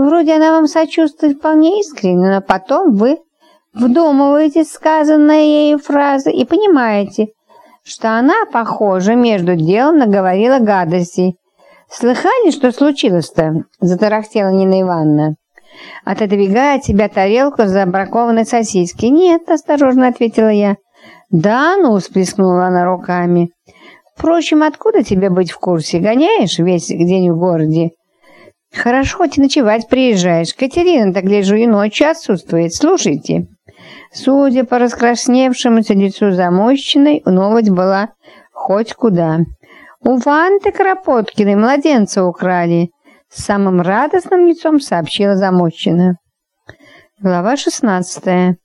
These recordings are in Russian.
Вроде она вам сочувствует вполне искренне, но потом вы вдумываете сказанные ею фразы и понимаете, что она, похоже, между делом наговорила гадостей. «Слыхали, что случилось-то?» – затарахтела Нина Ивановна. Отодвигая от себя тарелку с забракованной сосиски. «Нет», – осторожно ответила я. «Да ну!» – всплеснула она руками. «Впрочем, откуда тебе быть в курсе? Гоняешь весь день в городе?» «Хорошо, хоть ночевать приезжаешь. Катерина, так гляжу, и ночью отсутствует. Слушайте». Судя по раскрасневшемуся лицу замощенной, новость была хоть куда. «У Ванты Кропоткиной младенца украли», — с самым радостным лицом сообщила замощенная. Глава шестнадцатая.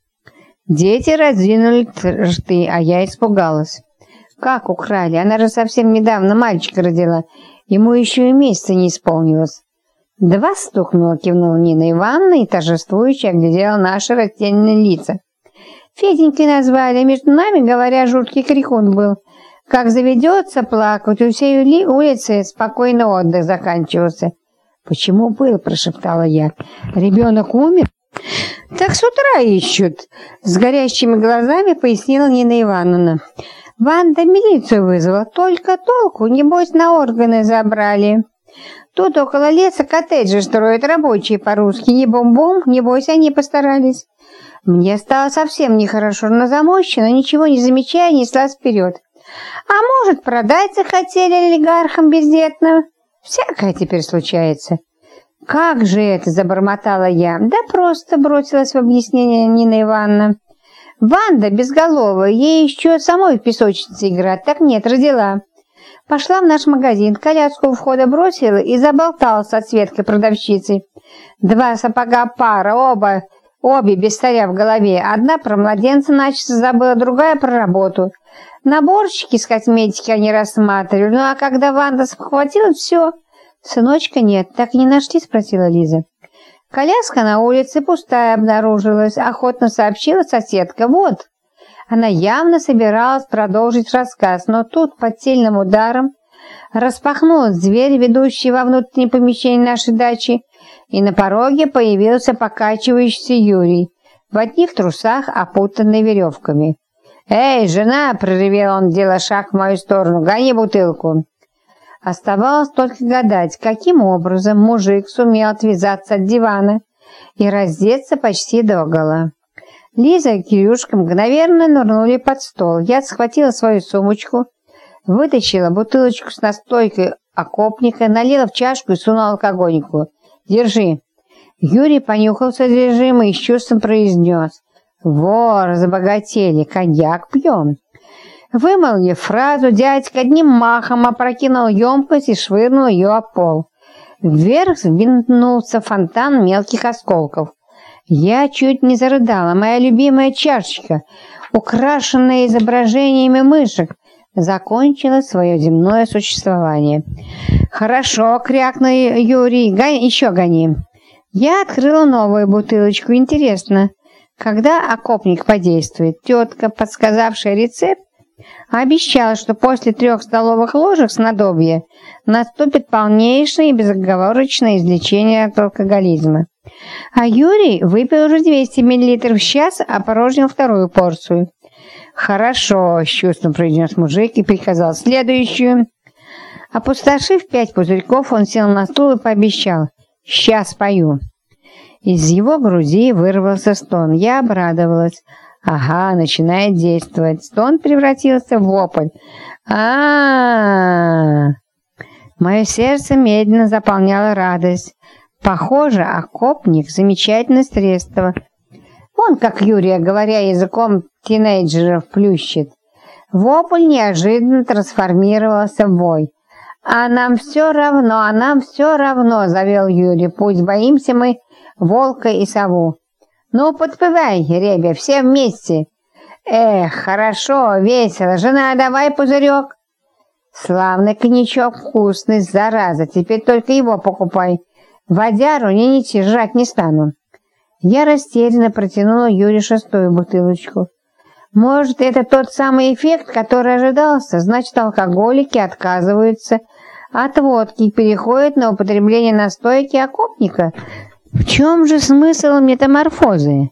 Дети раздвинули рты, а я испугалась. «Как украли? Она же совсем недавно мальчика родила. Ему еще и месяца не исполнилось». «Два стукнула», — кивнула Нина Ивановна и торжествующе оглядела наши растерянные лица. Феденькой назвали, между нами, говоря, жуткий крикун был. Как заведется плакать, у всей улицы спокойно отдых заканчивался. «Почему был?» – прошептала я. «Ребенок умер?» «Так с утра ищут!» – с горящими глазами пояснила Нина Ивановна. «Ванда милицию вызвала, только толку, небось, на органы забрали. Тут около леса коттеджи строят рабочие по-русски, не бом-бом, небось, они постарались». Мне стало совсем нехорошо на замощи, но ничего не замечая, неслась вперед. А может, продать захотели олигархам бездетно? Всякое теперь случается. Как же это, забормотала я. Да просто бросилась в объяснение Нина Ивановна. Ванда безголовая, ей еще самой в песочнице играть. Так нет, родила. Пошла в наш магазин, коляску у входа бросила и заболталась от Светкой продавщицей. Два сапога пара, оба Обе без царя в голове. Одна про младенца начисто забыла, другая про работу. Наборчики с косметики они рассматривали. Ну а когда Ванда схватила, все. Сыночка нет. Так и не нашли, спросила Лиза. Коляска на улице пустая обнаружилась, охотно сообщила соседка. Вот. Она явно собиралась продолжить рассказ, но тут под сильным ударом распахнулась дверь, ведущая во внутреннее помещение нашей дачи, и на пороге появился покачивающийся Юрий в одних трусах, опутанный веревками. «Эй, жена!» – проревел он, делая шаг в мою сторону. «Гони бутылку!» Оставалось только гадать, каким образом мужик сумел отвязаться от дивана и раздеться почти догола. Лиза и Кирюшка мгновенно нырнули под стол. Я схватила свою сумочку, вытащила бутылочку с настойкой окопника, налила в чашку и сунула алкогольнику. Держи». Юрий понюхал содержимое и с чувством произнес. «Во, разбогатели, коньяк пьем». Вымолвив фразу, дядька одним махом опрокинул емкость и швырнул ее о пол. Вверх винтнулся фонтан мелких осколков. Я чуть не зарыдала. Моя любимая чашечка, украшенная изображениями мышек, закончила свое земное существование. «Хорошо», — крякнул Юрий, Гонь, «еще гони». Я открыла новую бутылочку. Интересно, когда окопник подействует? Тетка, подсказавшая рецепт, обещала, что после трех столовых ложек снадобья наступит полнейшее и безоговорочное излечение от алкоголизма. А Юрий выпил уже 200 мл в час, а порожнил вторую порцию. «Хорошо», — с чувством произнес мужик и приказал следующую. Опустошив пять пузырьков, он сел на стул и пообещал «Сейчас пою». Из его груди вырвался стон. Я обрадовалась. Ага, начинает действовать. Стон превратился в вопль. а а, -а, -а. Мое сердце медленно заполняло радость. Похоже, окопник – замечательное средство. Он, как Юрия, говоря языком тинейджеров, плющит. Вопль неожиданно трансформировался в бой. «А нам все равно, а нам все равно», — завел Юрий. «Пусть боимся мы волка и сову». «Ну, подпевай, ребя, все вместе». «Эх, хорошо, весело. Жена, давай пузырек». «Славный коньячок, вкусный, зараза. Теперь только его покупай. Водяру не нети, жрать не стану». Я растерянно протянула Юре шестую бутылочку. Может, это тот самый эффект, который ожидался? Значит, алкоголики отказываются от водки и переходят на употребление настойки окопника? В чем же смысл метаморфозы?